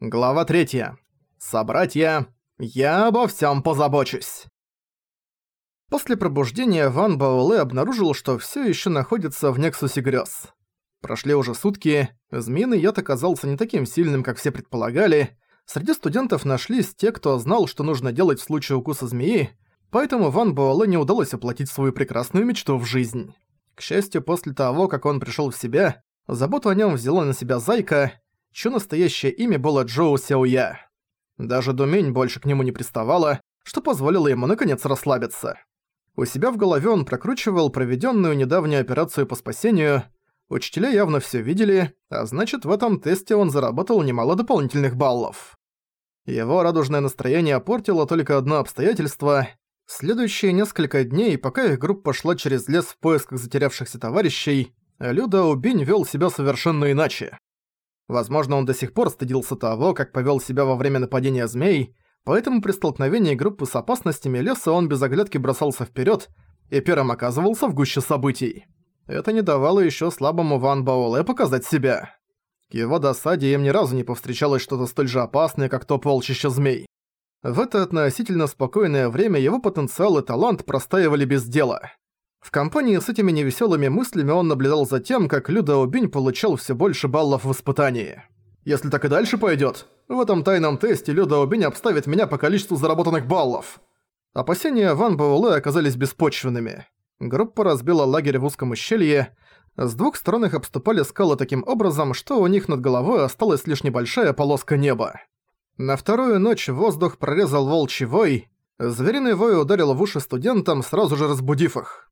Глава 3. Собратья, я обо всем позабочусь. После пробуждения Ван Бауле обнаружил, что все еще находится в Нексусе грез. Прошли уже сутки, змеиный яд оказался не таким сильным, как все предполагали. Среди студентов нашлись те, кто знал, что нужно делать в случае укуса змеи, поэтому Ван Буэлэ не удалось оплатить свою прекрасную мечту в жизнь. К счастью, после того, как он пришел в себя, заботу о нем взяла на себя Зайка, чьё настоящее имя было Джоу Сяоя. Даже Думень больше к нему не приставала, что позволило ему наконец расслабиться. У себя в голове он прокручивал проведенную недавнюю операцию по спасению. Учителя явно все видели, а значит, в этом тесте он заработал немало дополнительных баллов. Его радужное настроение портило только одно обстоятельство. Следующие несколько дней, пока их группа шла через лес в поисках затерявшихся товарищей, Люда Убинь вел себя совершенно иначе. Возможно, он до сих пор стыдился того, как повел себя во время нападения змей, поэтому при столкновении группы с опасностями леса он без оглядки бросался вперед и первым оказывался в гуще событий. Это не давало еще слабому Ван Баоле показать себя. К его досаде им ни разу не повстречалось что-то столь же опасное, как то полчища змей. В это относительно спокойное время его потенциал и талант простаивали без дела. В компании с этими невеселыми мыслями он наблюдал за тем, как Люда Бинь получал все больше баллов в испытании. «Если так и дальше пойдет, в этом тайном тесте Люда Бинь обставит меня по количеству заработанных баллов». Опасения Ван Буэлэ оказались беспочвенными. Группа разбила лагерь в узком ущелье. С двух сторон их обступали скалы таким образом, что у них над головой осталась лишь небольшая полоска неба. На вторую ночь воздух прорезал волчий вой. Звериный вой ударил в уши студентам, сразу же разбудив их.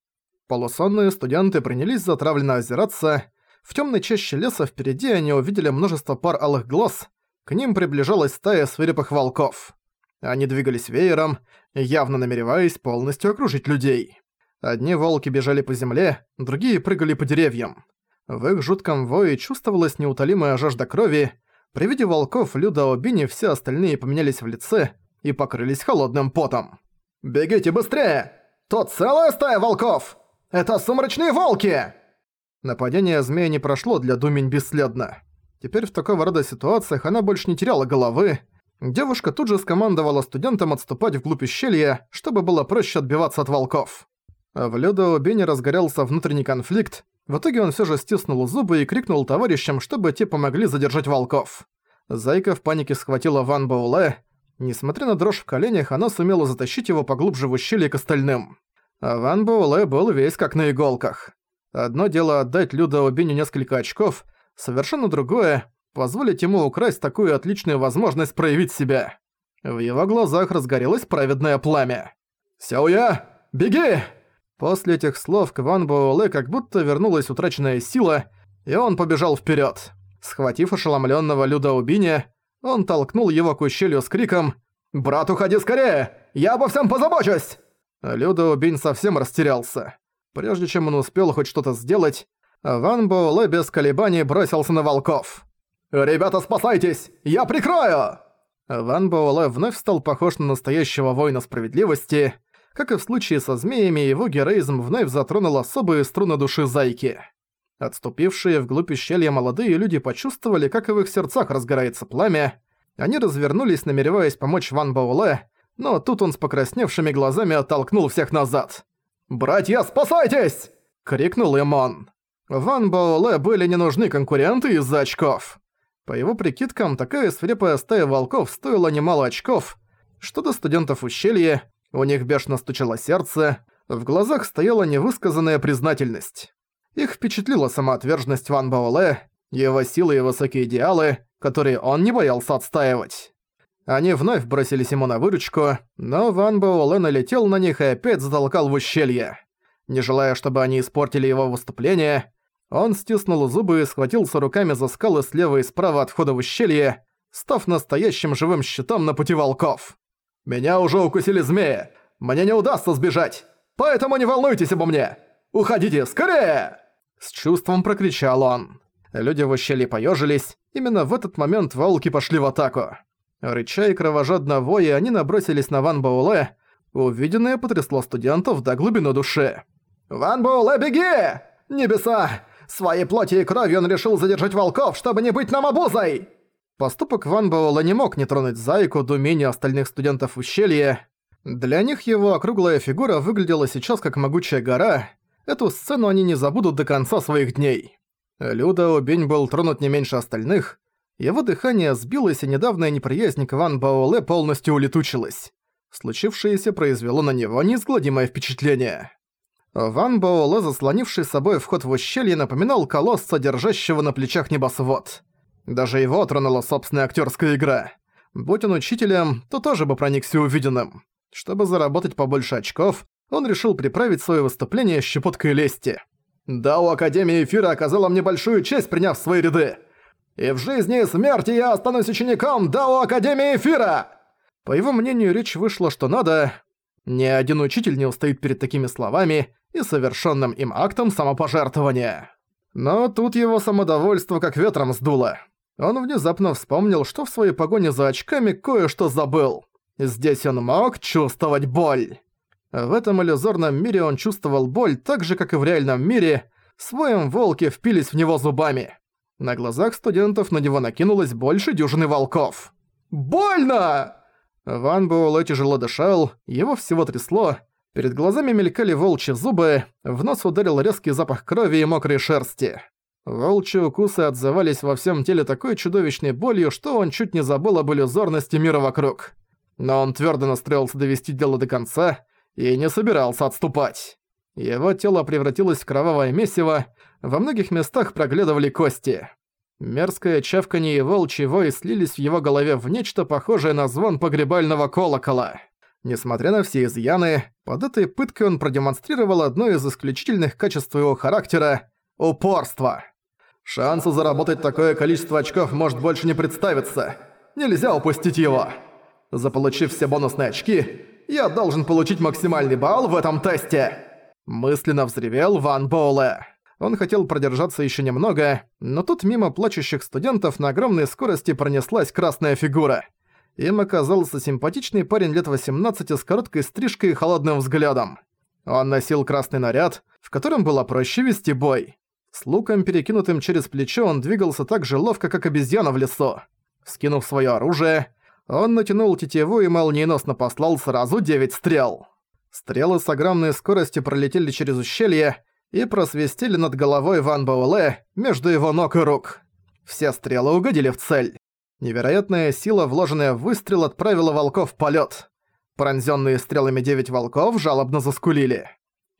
Полусонные студенты принялись затравленно озираться. В темной чаще леса впереди они увидели множество пар алых глаз. К ним приближалась стая свирепых волков. Они двигались веером, явно намереваясь полностью окружить людей. Одни волки бежали по земле, другие прыгали по деревьям. В их жутком вое чувствовалась неутолимая жажда крови. При виде волков Люда Обини все остальные поменялись в лице и покрылись холодным потом. «Бегите быстрее! Тут целая стая волков!» Это сумрачные волки!» Нападение змея не прошло для Думень бесследно. Теперь в такого рода ситуациях она больше не теряла головы. Девушка тут же скомандовала студентам отступать вглубь ущелья, чтобы было проще отбиваться от волков. А в Лёдо Бенни разгорелся внутренний конфликт. В итоге он все же стиснул зубы и крикнул товарищам, чтобы те помогли задержать волков. Зайка в панике схватила Ван Бауле. Несмотря на дрожь в коленях, она сумела затащить его поглубже в ущелье к остальным. А Ван Буэлэ был весь как на иголках. Одно дело отдать Люда Биню несколько очков, совершенно другое – позволить ему украсть такую отличную возможность проявить себя. В его глазах разгорелось праведное пламя. Сяуя, беги!» После этих слов к Ван Буэлэ как будто вернулась утраченная сила, и он побежал вперед. Схватив ошеломленного Люда Убиня, он толкнул его к ущелью с криком «Брат, уходи скорее! Я обо всем позабочусь!» Людо Бинь совсем растерялся. Прежде чем он успел хоть что-то сделать, Ван Боулэ без колебаний бросился на волков. «Ребята, спасайтесь! Я прикрою!» Ван Боулэ вновь стал похож на настоящего воина справедливости. Как и в случае со змеями, его героизм вновь затронул особые струны души зайки. Отступившие вглубь ущелья молодые люди почувствовали, как и в их сердцах разгорается пламя. Они развернулись, намереваясь помочь Ван Боуле, но тут он с покрасневшими глазами оттолкнул всех назад. «Братья, спасайтесь!» — крикнул им он. Ван Боуле были не нужны конкуренты из-за очков. По его прикидкам, такая свирепая стая волков стоила немало очков. Что до студентов ущелья, у них бешено стучало сердце, в глазах стояла невысказанная признательность. Их впечатлила самоотверженность Ван Баоле, его силы и высокие идеалы, которые он не боялся отстаивать. Они вновь бросились ему на выручку, но Ван Боулэ налетел на них и опять затолкал в ущелье. Не желая, чтобы они испортили его выступление, он стиснул зубы и схватился руками за скалы слева и справа от входа в ущелье, став настоящим живым щитом на пути волков. «Меня уже укусили змеи! Мне не удастся сбежать! Поэтому не волнуйтесь обо мне! Уходите скорее!» С чувством прокричал он. Люди в ущелье поежились. Именно в этот момент волки пошли в атаку. Рыча и кровожадно воя, они набросились на Ван Бауле. Увиденное потрясло студентов до глубины души. «Ван Бауле, беги! Небеса! Своей плоти и кровью он решил задержать волков, чтобы не быть нам обузой!» Поступок Ван Бауле не мог не тронуть Зайку до умения остальных студентов ущелья. Для них его округлая фигура выглядела сейчас как могучая гора. Эту сцену они не забудут до конца своих дней. Люда Убень был тронут не меньше остальных, его дыхание сбилось, и недавняя неприязнь к Ван Баоле полностью улетучилась. Случившееся произвело на него неизгладимое впечатление. Ван Баоле, заслонивший собой вход в ущелье, напоминал колосса, держащего на плечах небосвод. Даже его тронула собственная актерская игра. Будь он учителем, то тоже бы проникся увиденным. Чтобы заработать побольше очков, он решил приправить свое выступление щепоткой лести. «Да, у Академии Эфира оказала мне большую честь, приняв свои ряды!» и в жизни и смерти я останусь учеником Дао Академии Эфира!» По его мнению, речь вышла что надо. Ни один учитель не устоит перед такими словами и совершенным им актом самопожертвования. Но тут его самодовольство как ветром сдуло. Он внезапно вспомнил, что в своей погоне за очками кое-что забыл. Здесь он мог чувствовать боль. В этом иллюзорном мире он чувствовал боль так же, как и в реальном мире. Своем волки впились в него зубами. На глазах студентов на него накинулось больше дюжины волков. «Больно!» Ван Буэлэ тяжело дышал, его всего трясло, перед глазами мелькали волчьи зубы, в нос ударил резкий запах крови и мокрой шерсти. Волчьи укусы отзывались во всем теле такой чудовищной болью, что он чуть не забыл об иллюзорности мира вокруг. Но он твердо настроился довести дело до конца и не собирался отступать. Его тело превратилось в кровавое месиво, во многих местах проглядывали кости. Мерзкое чавканье и волчий вой слились в его голове в нечто похожее на звон погребального колокола. Несмотря на все изъяны, под этой пыткой он продемонстрировал одно из исключительных качеств его характера – упорство. Шанса заработать такое количество очков может больше не представиться. Нельзя упустить его. Заполучив все бонусные очки, я должен получить максимальный балл в этом тесте. Мысленно взревел Ван Боуле. Он хотел продержаться еще немного, но тут мимо плачущих студентов на огромной скорости пронеслась красная фигура. Им оказался симпатичный парень лет 18 с короткой стрижкой и холодным взглядом. Он носил красный наряд, в котором было проще вести бой. С луком, перекинутым через плечо, он двигался так же ловко, как обезьяна в лесу. Скинув свое оружие, он натянул тетиву и молниеносно послал сразу девять стрел. Стрелы с огромной скоростью пролетели через ущелье и просвистели над головой Ван Бауле между его ног и рук. Все стрелы угодили в цель. Невероятная сила, вложенная в выстрел, отправила волков в полёт. Пронзённые стрелами девять волков жалобно заскулили.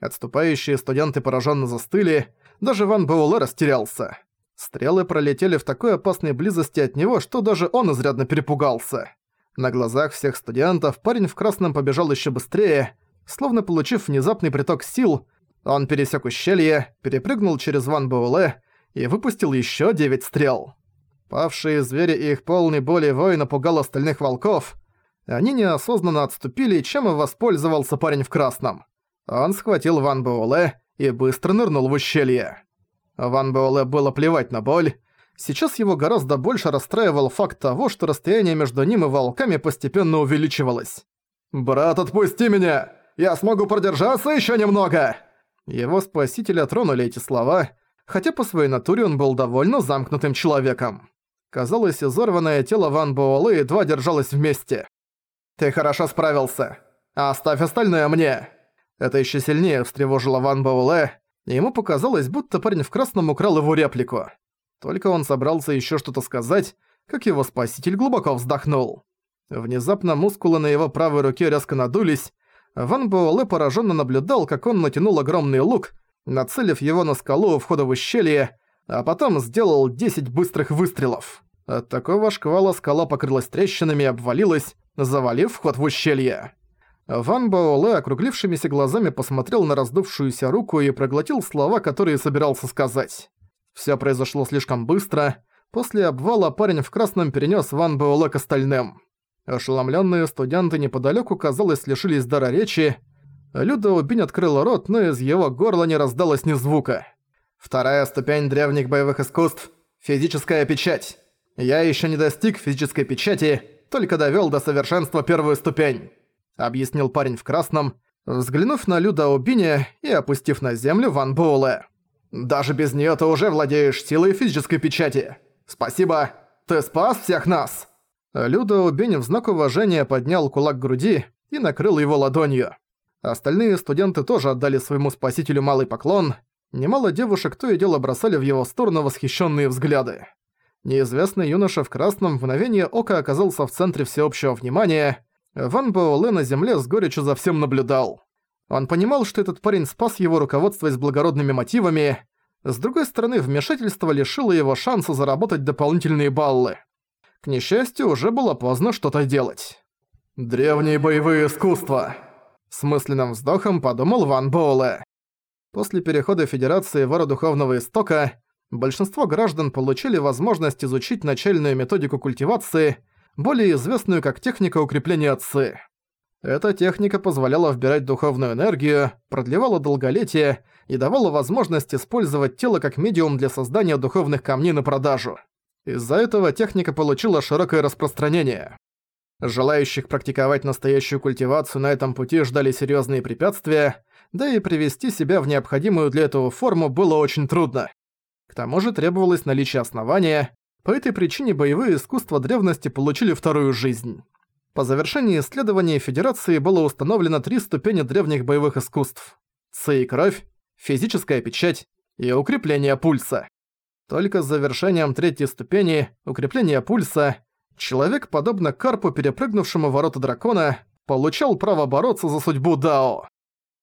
Отступающие студенты поражённо застыли, даже Ван Бауле растерялся. Стрелы пролетели в такой опасной близости от него, что даже он изрядно перепугался. На глазах всех студентов парень в красном побежал ещё быстрее, Словно получив внезапный приток сил, он пересек ущелье, перепрыгнул через Ван Буэлэ и выпустил еще девять стрел. Павшие звери и их полный боли вой напугал остальных волков. Они неосознанно отступили, чем и воспользовался парень в красном. Он схватил Ван Буэлэ и быстро нырнул в ущелье. Ван Буэлэ было плевать на боль. Сейчас его гораздо больше расстраивал факт того, что расстояние между ним и волками постепенно увеличивалось. «Брат, отпусти меня!» Я смогу продержаться ещё немного!» Его спасителя тронули эти слова, хотя по своей натуре он был довольно замкнутым человеком. Казалось, изорванное тело Ван Буолы едва держалось вместе. «Ты хорошо справился. Оставь остальное мне!» Это ещё сильнее встревожило Ван Буоле, и ему показалось, будто парень в красном украл его реплику. Только он собрался ещё что-то сказать, как его спаситель глубоко вздохнул. Внезапно мускулы на его правой руке резко надулись, Ван Буэлэ пораженно наблюдал, как он натянул огромный лук, нацелив его на скалу у входа в ущелье, а потом сделал 10 быстрых выстрелов. От такого шквала скала покрылась трещинами и обвалилась, завалив вход в ущелье. Ван Баоле округлившимися глазами посмотрел на раздувшуюся руку и проглотил слова, которые собирался сказать. Всё произошло слишком быстро. После обвала парень в красном перенёс Ван Баоле к остальным. Ошеломленные студенты неподалеку, казалось, лишились дара речи. Людо Бинь открыла рот, но из его горла не раздалось ни звука. Вторая ступень древних боевых искусств – физическая печать. Я еще не достиг физической печати, только довел до совершенства первую ступень», – объяснил парень в красном, взглянув на Люда Убине и опустив на землю Ван Буэлэ. «Даже без нее ты уже владеешь силой физической печати. Спасибо, ты спас всех нас!» Людо Бенин в знак уважения поднял кулак к груди и накрыл его ладонью. Остальные студенты тоже отдали своему спасителю малый поклон. Немало девушек то и дело бросали в его сторону восхищенные взгляды. Неизвестный юноша в красном мгновение ока оказался в центре всеобщего внимания. Ван Боулэ на земле с горечью за всем наблюдал. Он понимал, что этот парень спас его руководство с благородными мотивами. С другой стороны, вмешательство лишило его шанса заработать дополнительные баллы. К несчастью, уже было поздно что-то делать. «Древние боевые искусства!» С мысленным вздохом подумал Ван Боуле. После перехода Федерации в Эру Духовного Истока большинство граждан получили возможность изучить начальную методику культивации, более известную как техника укрепления отцы. Эта техника позволяла вбирать духовную энергию, продлевала долголетие и давала возможность использовать тело как медиум для создания духовных камней на продажу. Из-за этого техника получила широкое распространение. Желающих практиковать настоящую культивацию на этом пути ждали серьезные препятствия, да и привести себя в необходимую для этого форму было очень трудно. К тому же требовалось наличие основания, по этой причине боевые искусства древности получили вторую жизнь. По завершении исследований Федерации было установлено три ступени древних боевых искусств. Ци и кровь, физическая печать и укрепление пульса. Только с завершением третьей ступени, укрепления пульса, человек, подобно карпу, перепрыгнувшему ворота дракона, получал право бороться за судьбу Дао.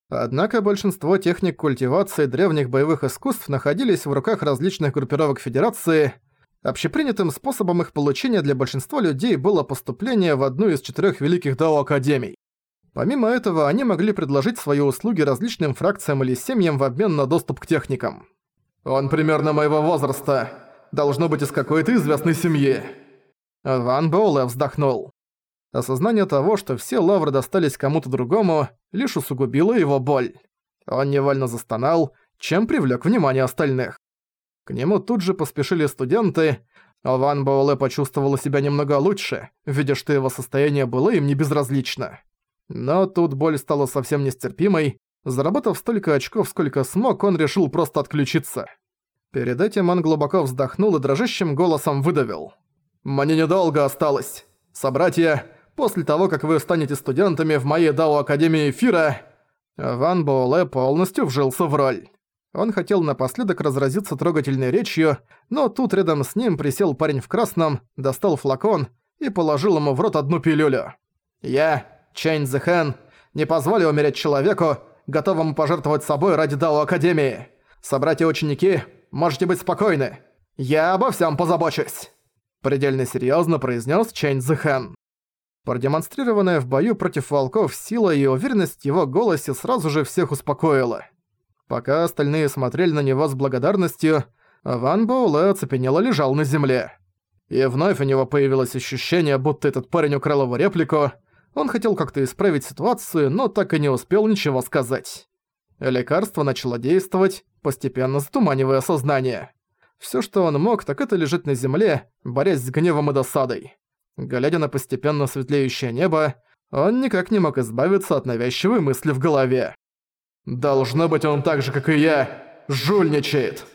Однако большинство техник культивации древних боевых искусств находились в руках различных группировок Федерации. Общепринятым способом их получения для большинства людей было поступление в одну из четырех великих Дао-академий. Помимо этого, они могли предложить свои услуги различным фракциям или семьям в обмен на доступ к техникам. Он примерно моего возраста. Должно быть из какой-то известной семьи». Ван Боулэ вздохнул. Осознание того, что все лавры достались кому-то другому, лишь усугубило его боль. Он невольно застонал, чем привлек внимание остальных. К нему тут же поспешили студенты, а Ван Боулэ почувствовала себя немного лучше, видя, что его состояние было им не безразлично. Но тут боль стала совсем нестерпимой, Заработав столько очков, сколько смог, он решил просто отключиться. Перед этим он глубоко вздохнул и дрожащим голосом выдавил. «Мне недолго осталось. Собратья, после того, как вы станете студентами в моей Дао Академии Эфира...» Ван Боле полностью вжился в роль. Он хотел напоследок разразиться трогательной речью, но тут рядом с ним присел парень в красном, достал флакон и положил ему в рот одну пилюлю. «Я, Чэнь Зэхэн, не позволю умереть человеку, готовому пожертвовать собой ради Дао Академии. Собратья ученики, можете быть спокойны. Я обо всем позабочусь!» Предельно серьезно произнес Чэнь Зэхэн. Продемонстрированная в бою против волков сила и уверенность в его голосе сразу же всех успокоила. Пока остальные смотрели на него с благодарностью, Ван Боулэ оцепенело лежал на земле. И вновь у него появилось ощущение, будто этот парень украл его реплику, он хотел как-то исправить ситуацию, но так и не успел ничего сказать. Лекарство начало действовать, постепенно затуманивая сознание. Всё, что он мог, так это лежать на земле, борясь с гневом и досадой. Глядя на постепенно светлеющее небо, он никак не мог избавиться от навязчивой мысли в голове. «Должно быть, он так же, как и я, жульничает!»